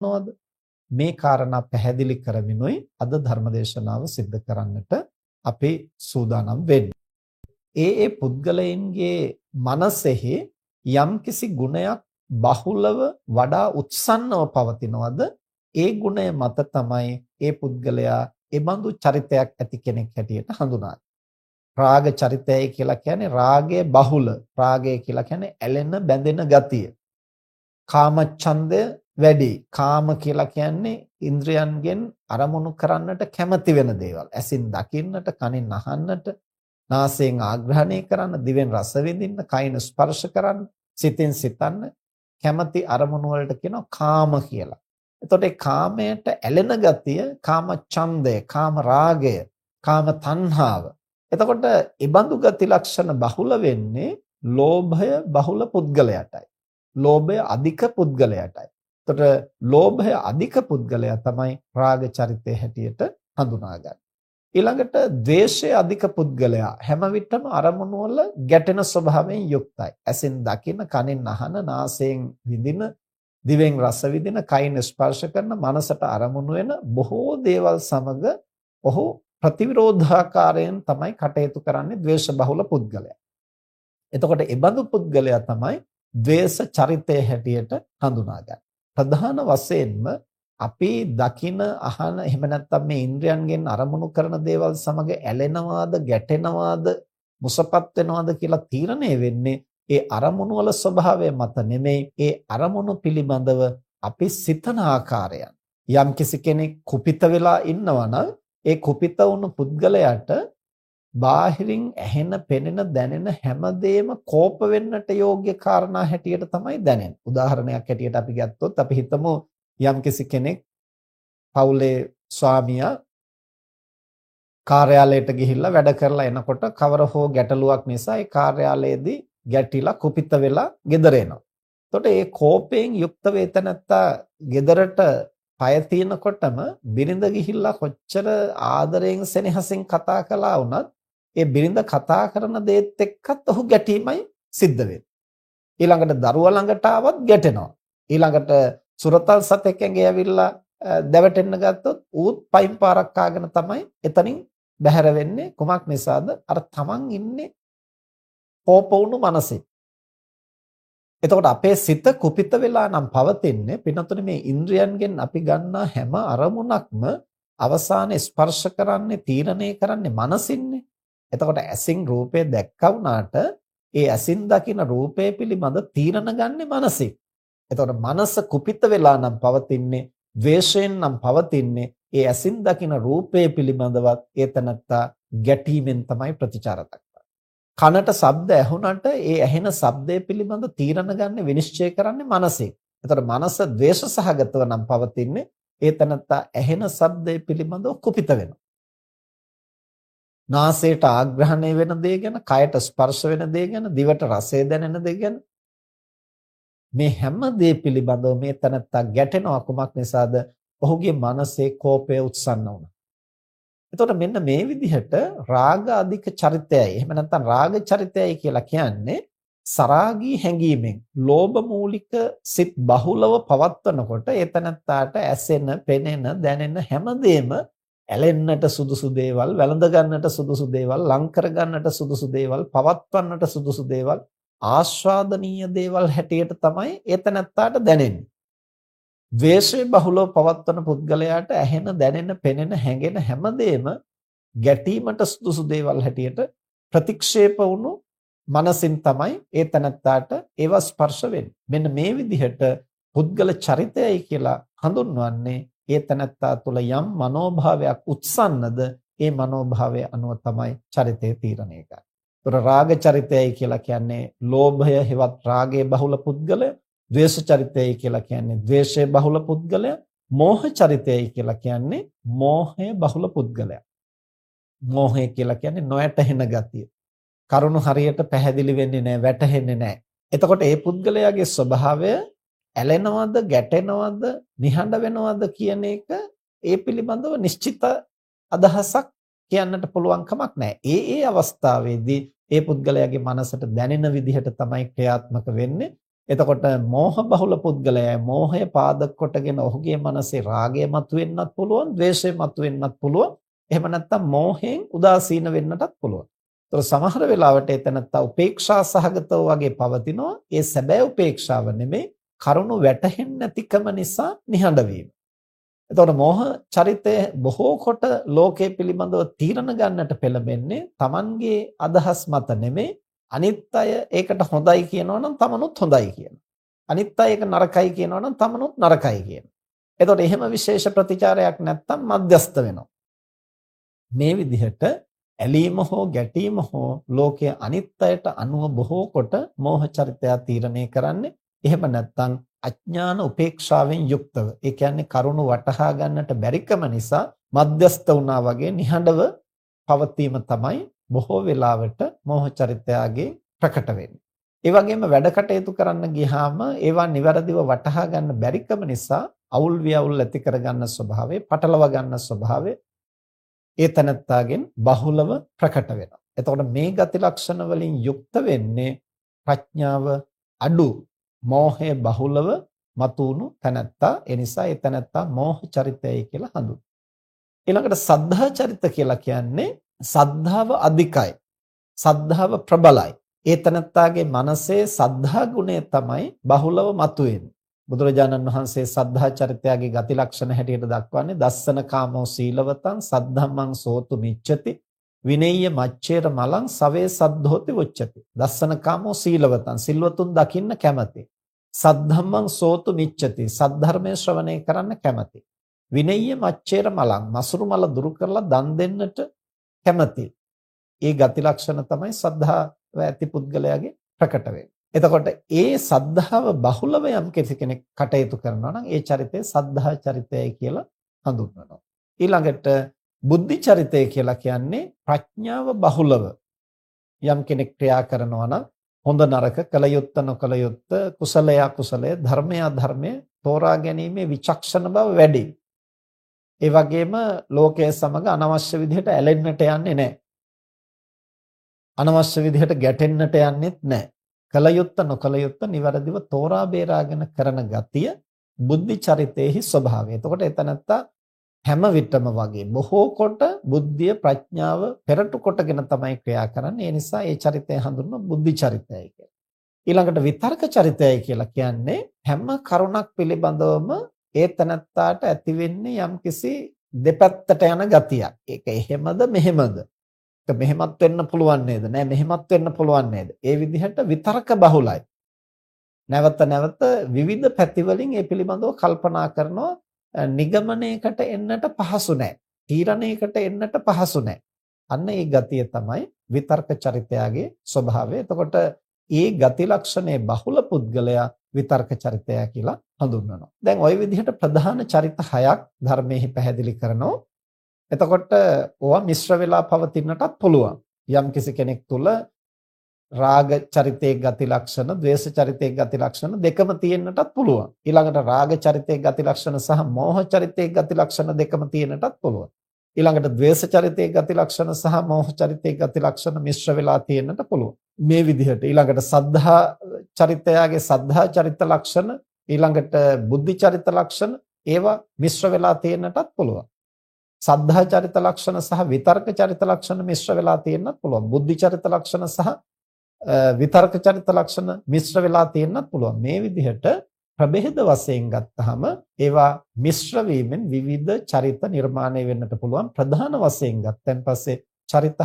නොවද මේ කාරණා පැහැදිලි කරමිනුයි අද ධර්මදේශනාව සිද්ධ කරන්නට අපි සූදානම් වෙන්නේ. ඒ ඒ පුද්ගලයන්ගේ මනසෙහි යම්කිසි ගුණයක් බහුලව වඩා උත්සන්නව පවතිනවද ඒ ගුණය මත තමයි ඒ පුද්ගලයා ඒ බඳු චරිතයක් ඇති කෙනෙක් හැටියට හඳුනාගන්නේ. රාග චරිතයයි කියලා කියන්නේ රාගය බහුල. රාගය කියලා කියන්නේ ඇලෙන බැඳෙන ගතිය. කාමච්ඡන්දය වැඩි. කාම කියලා කියන්නේ ඉන්ද්‍රයන්ගෙන් අරමුණු කරන්නට කැමති වෙන දේවල්. ඇසින් දකින්නට, කනින් අහන්නට, නාසයෙන් ආග්‍රහණය කරන්න, දිවෙන් රස විඳින්න, කයින් ස්පර්ශ කරන්න, සිතෙන් සිතන්න කැමති අරමුණු වලට කියනවා කාම කියලා. එතකොට ඒ කාමයට ඇලෙන ගතිය, කාම ඡන්දය, කාම රාගය, කාම තණ්හාව. එතකොට ඉබඳු ගති ලක්ෂණ බහුල වෙන්නේ ලෝභය බහුල පුද්ගලයාටයි. ලෝභය අධික පුද්ගලයාටයි. එතකොට ලෝභය අධික පුද්ගලයා තමයි රාග චරිතය හැටියට හඳුනාගන්නේ. ඊළඟට ද්වේෂය අධික පුද්ගලයා හැම විටම අරමුණු වල ගැටෙන ස්වභාවයෙන් යුක්තයි. ඇසෙන් දකින, කනෙන් අහන, නාසයෙන් විඳින, දිවෙන් රස විඳින, කයින් ස්පර්ශ කරන, මනසට අරමුණු වෙන බොහෝ දේවල් සමග ඔහු ප්‍රතිවිරෝධාකාරයෙන් තමයි කටයුතු කරන්නේ ද්වේෂ බහුල පුද්ගලයා. එතකොට ඒ බඳු පුද්ගලයා තමයි ද්වේෂ චරිතය හැටියට හඳුනාගන්නේ. ප්‍රධාන වශයෙන්ම අපි දකින අහන එහෙම නැත්නම් මේ ඉන්ද්‍රයන්ගෙන් අරමුණු කරන දේවල් සමග ඇලෙනවාද ගැටෙනවාද මුසපත් වෙනවාද කියලා තීරණය වෙන්නේ ඒ අරමුණු වල ස්වභාවය මත නෙමෙයි. ඒ අරමුණු පිළිබඳව අපි සිතන ආකාරයන්. යම් කිසි කෙනෙක් කුපිත වෙලා ඉන්නවා ඒ කුපිත වුණු පුද්ගලයාට බාහිරින් ඇහෙන පෙනෙන දැනෙන හැමදේම කෝප වෙන්නට යෝග්‍ය කාරණා හැටියට තමයි දැනෙන්නේ. උදාහරණයක් හැටියට අපි ගත්තොත් අපි හිතමු යම් කිසි කෙනෙක් පවුලේ ස්වාමියා කාර්යාලයට ගිහිල්ලා වැඩ කරලා එනකොට කවර හෝ ගැටලුවක් නිසා ඒ කාර්යාලයේදී ගැටිලා කුපිත වෙලා ගෙදර එනවා. එතකොට ඒ කෝපයෙන් යුක්ත වේතනත්තා ගෙදරට පය තිනකොටම බිරිඳ ගිහිල්ලා කොච්චර ආදරයෙන් සෙනෙහසින් කතා කළා වුණත් ඒ බිරිඳ කතා කරන දේත් එක්කත් ඔහු ගැටීමයි සිද්ධ වෙන්නේ. ඊළඟට දරුවා ළඟට ආවත් ගැටෙනවා. ඊළඟට සුරතල් සතෙක් ඇඟේ ඇවිල්ලා දැවටෙන්න ගත්තොත් ඌත් පයින් පාරක් කාගෙන තමයි එතනින් බැහැර වෙන්නේ. කුමක් නිසාද? අර තමන් ඉන්නේ කෝප වුණු මනසේ. එතකොට අපේ සිත කුපිත වෙලා නම් පවතින්නේ පින්නතුනේ මේ ඉන්ද්‍රයන්ගෙන් අපි ගන්නා හැම අරමුණක්ම අවසානයේ ස්පර්ශ කරන්නේ තීරණය කරන්නේ මනසින්නේ. එතකොට ඇසින් රූපය දැක්කා වුණාට ඒ ඇසින් දකින රූපය පිළිබඳ තීරණ ගන්නෙ මනසින්. එතකොට මනස කුපිත වෙලා නම් පවතින්නේ ද්වේෂයෙන් නම් පවතින්නේ ඒ ඇසින් දකින රූපය පිළිබඳවත් ඒතනත්තා ගැටීමෙන් තමයි ප්‍රතිචාර කනට ශබ්ද ඇහුණට ඒ ඇහෙන ශබ්දය පිළිබඳ තීරණ ගන්න විනිශ්චය කරන්නේ මනසෙන්. එතකොට මනස ද්වේෂ සහගතව නම් පවතින්නේ ඒ තනත්තා ඇහෙන ශබ්දය පිළිබඳව කුපිත වෙනවා. නාසයට ආග්‍රහණය වෙන දේ ගැන, කයට ස්පර්ශ වෙන දේ ගැන, දිවට රසය දැනෙන දේ ගැන මේ හැම දේ පිළිබඳව මේ තනත්තා ගැටෙනවා කුමක් නිසාද? ඔහුගේ මනසේ කෝපය උත්සන්න වුණා. එතකොට මෙන්න මේ විදිහට රාග අධික චරිතයයි එහෙම නැත්නම් රාග චරිතයයි කියලා කියන්නේ සරාගී හැඟීමෙන් ලෝභ මූලික සිත් බහුලව පවත්වනකොට ඒතනත්තාට ඇසෙන, පෙනෙන, දැනෙන හැමදේම ඇලෙන්නට සුදුසු දේවල්, වැළඳ ගන්නට සුදුසු දේවල්, ලං කර ගන්නට සුදුසු දේවල්, පවත්වන්නට සුදුසු දේවල්, ආස්වාදනීය දේවල් හැටියට තමයි ඒතනත්තාට දැනෙන්නේ. ද්වේෂය බහුලව පවත්වන පුද්ගලයාට ඇහෙන දැනෙන පෙනෙන හැඟෙන හැමදේම ගැටීමට සුදුසු දේවල් හැටියට ප්‍රතික්ෂේප වුණු මනසින් තමයි ඒ තනත්තාට ඒව ස්පර්ශ වෙන්නේ. මෙන්න මේ විදිහට පුද්ගල චරිතයයි කියලා හඳුන්වන්නේ ඒ තනත්තා තුළ යම් මනෝභාවයක් උත්සන්නද ඒ මනෝභාවය අනුව තමයි චරිතය තීරණය කරන්නේ. ඒතර රාග චරිතයයි කියලා කියන්නේ ලෝභය හෙවත් රාගයේ බහුල පුද්ගලයා ද්වේෂ චරිතයයි කියලා කියන්නේ ද්වේෂයේ බහුල පුද්ගලයා. මෝහ චරිතයයි කියලා කියන්නේ මෝහය බහුල පුද්ගලයා. මෝහය කියලා කියන්නේ නොයැටහෙන ගතිය. කරුණු හරියට පැහැදිලි වෙන්නේ නැහැ, වැටහෙන්නේ නැහැ. එතකොට ඒ පුද්ගලයාගේ ස්වභාවය ඇලෙනවද, ගැටෙනවද, නිහඬ වෙනවද කියන එක ඒ පිළිබඳව නිශ්චිත අදහසක් කියන්නට පුළුවන් කමක් නැහැ. ඒ ඒ අවස්ථාවේදී ඒ පුද්ගලයාගේ මනසට දැනෙන විදිහට තමයි ක්‍රියාත්මක වෙන්නේ. එතකොට මෝහ බහුල පුද්ගලයා මෝහය පාදක කොටගෙන ඔහුගේ මනසේ රාගය මතුවෙන්නත් පුළුවන්, ද්වේෂය මතුවෙන්නත් පුළුවන්. එහෙම නැත්නම් මෝහයෙන් උදාසීන වෙන්නටත් පුළුවන්. ඒතර සමහර වෙලාවට එතනත්ත උපේක්ෂා සහගතව වගේ පවතිනවා. ඒ සැබෑ උපේක්ෂාව නෙමෙයි කරුණු වැටහෙන්නේ නැතිකම නිසා නිහඬ වීම. එතකොට මෝහ චරිතය බොහෝ කොට ලෝකයේ පිළිබඳව තීරණ ගන්නට පෙළඹෙන්නේ Tamanගේ අදහස් මත නෙමෙයි අනිත් අය ඒකට හොඳයි කියනවා නම් තමනුත් හොඳයි කියනවා. අනිත් අය ඒක නරකයි කියනවා නම් තමනුත් නරකයි කියනවා. එතකොට එහෙම විශේෂ ප්‍රතිචාරයක් නැත්තම් මධ්‍යස්ත වෙනවා. මේ විදිහට ඇලීම හෝ ගැටීම හෝ ලෝකයේ අනිත් අයට අනුව බොහෝ කොට මෝහ චරිතය තීරණය කරන්නේ. එහෙම නැත්තම් අඥාන උපේක්ෂාවෙන් යුක්තව. ඒ කියන්නේ කරුණු වටහා ගන්නට බැරිකම නිසා මධ්‍යස්ත වුණා වගේ නිහඬව පවතීම තමයි බොහෝ වෙලාවට මෝහ චරිතයගේ ප්‍රකට වෙන්නේ. ඒ වගේම වැඩ කටයුතු කරන්න ගියාම ඒවා નિවරදිව වටහා ගන්න බැරිකම නිසා අවුල් වියවුල් ඇති කරගන්න ස්වභාවය, පටලවා ගන්න ස්වභාවය ඒ තනත්තාගෙන් බහුලව ප්‍රකට වෙනවා. එතකොට මේ ගති ලක්ෂණ වලින් යුක්ත වෙන්නේ ප්‍රඥාව අඩු, මෝහය බහුලව මතුණු තනත්තා. ඒ නිසා ඒ තනත්තා මෝහ චරිතයයි කියලා හඳුන්වනවා. ඊළඟට සද්ධා චරිත කියලා කියන්නේ සද්ධාව අධිකයි. සද්ධාව ප්‍රබලයි. ඒ තනත්තාගේ මනසේ සද්ධා ගුණය තමයි බහුලව මතුවෙන්නේ. බුදුරජාණන් වහන්සේ සද්ධා චරිතයගේ ගති ලක්ෂණ හැටියට දක්වන්නේ දස්සන කාමෝ සීලවතං සද්ධම්මං සෝතු මිච්ඡති විනෙය්‍ය මච්ඡේර මලං සවේ සද්ධෝති වොච්චති. දස්සන කාමෝ සීලවතං සිල්වතුන් දකින්න කැමති. සද්ධම්මං සෝතු මිච්ඡති සද්ධර්මයේ ශ්‍රවණය කරන්න කැමති. විනෙය්‍ය මච්ඡේර මලං මසුරු මල දුරු කරලා දන් දෙන්නට කැමති. ඒ ගති ලක්ෂණ තමයි සද්ධාව ඇති පුද්ගලයාගේ ප්‍රකට එතකොට ඒ සද්ධාව බහුලව යම් කෙනෙක් කටයුතු කරනවා නම් ඒ චරිතය සද්ධා චරිතයයි කියලා හඳුන්වනවා. ඊළඟට බුද්ධි චරිතය කියලා කියන්නේ ප්‍රඥාව බහුලව යම් කෙනෙක් ක්‍රියා කරනවා නම් හොඳ නරක කල යුත්ත නොකල යුත්ත කුසලය අකුසලය ධර්මය අධර්මය තෝරා ගැනීමේ විචක්ෂණ බව වැඩි. ඒ වගේම ලෝකයේ සමග අනවශ්‍ය විදිහට ඇලෙන්නට යන්නේ නැහැ. අනවශ්‍ය විදිහට ගැටෙන්නට යන්නෙත් නැහැ. කලයුත්ත නොකලයුත්ත નિවරදිව තෝරා බේරාගෙන කරන ගතිය බුද්ධි චරිතයේහි ස්වභාවය. එතකොට එතනත්ත හැම විටම වගේ බොහෝ කොට බුද්ධිය ප්‍රඥාව පෙරටු කොටගෙන තමයි ක්‍රියා කරන්නේ. ඒ නිසා ඒ චරිතය හඳුන්වන බුද්ධි චරිතයයි කියලා. ඊළඟට විතර්ක චරිතයයි කියලා කියන්නේ හැම කරුණක් පිළිබඳවම ඒ තනත්තාට ඇති වෙන්නේ යම්කිසි දෙපැත්තට යන ගතියක්. ඒක එහෙමද මෙහෙමද? ඒක මෙහෙමත් වෙන්න පුළුවන් නේද? නෑ මෙහෙමත් වෙන්න පුළුවන් නේද? ඒ විදිහට විතරක බහුලයි. නැවත නැවත විවිධ පැතිවලින් ඒ පිළිබඳව කල්පනා කරනවා නිගමනයකට එන්නට පහසු නෑ. තීරණයකට එන්නට පහසු නෑ. අන්න ඒ ගතිය තමයි විතර්ක චරිතයාගේ ස්වභාවය. එතකොට ඒ ගති ලක්ෂණේ බහුල පුද්ගලයා විතර්ක චරිතය කියලා හඳුන්වනවා. දැන් ওই විදිහට ප්‍රධාන චරිත හයක් ධර්මයේ පැහැදිලි කරනවා. එතකොට ඕවා මිශ්‍ර වෙලා පවතින්නටත් පුළුවන්. යම් කිසි කෙනෙක් තුල රාග චරිතයේ ගති ලක්ෂණ, ද්වේෂ චරිතයේ ගති ලක්ෂණ දෙකම තියෙන්නටත් පුළුවන්. ඊළඟට රාග චරිතයේ ගති ලක්ෂණ සහ මෝහ චරිතයේ ගති ලක්ෂණ දෙකම තියෙන්නටත් පුළුවන්. ඊළඟට ද්වේෂ චරිතයේ ගති ලක්ෂණ සහ මෝහ චරිතයේ ගති ලක්ෂණ මිශ්‍ර වෙලා තියෙන්නට පුළුවන්. මේ විදිහට ඊළඟට සද්ධා චරිතයාගේ සද්ධා චරිත ලක්ෂණ ඊළඟට බුද්ධි චරිත ලක්ෂණ ඒවා මිශ්‍ර වෙලා තියෙන්නටත් පුළුවන්. සද්ධා චරිත ලක්ෂණ සහ විතර්ක චරිත ලක්ෂණ මිශ්‍ර වෙලා තියෙන්නත් පුළුවන්. බුද්ධි චරිත ලක්ෂණ සහ විතර්ක චරිත ලක්ෂණ මිශ්‍ර වෙලා තියෙන්නත් පුළුවන්. මේ විදිහට ප්‍රභේද වශයෙන් ගත්තාම ඒවා මිශ්‍ර වීමෙන් විවිධ චරිත නිර්මාණය වෙන්නට පුළුවන්. ප්‍රධාන වශයෙන් ගත්තන් පස්සේ චරිත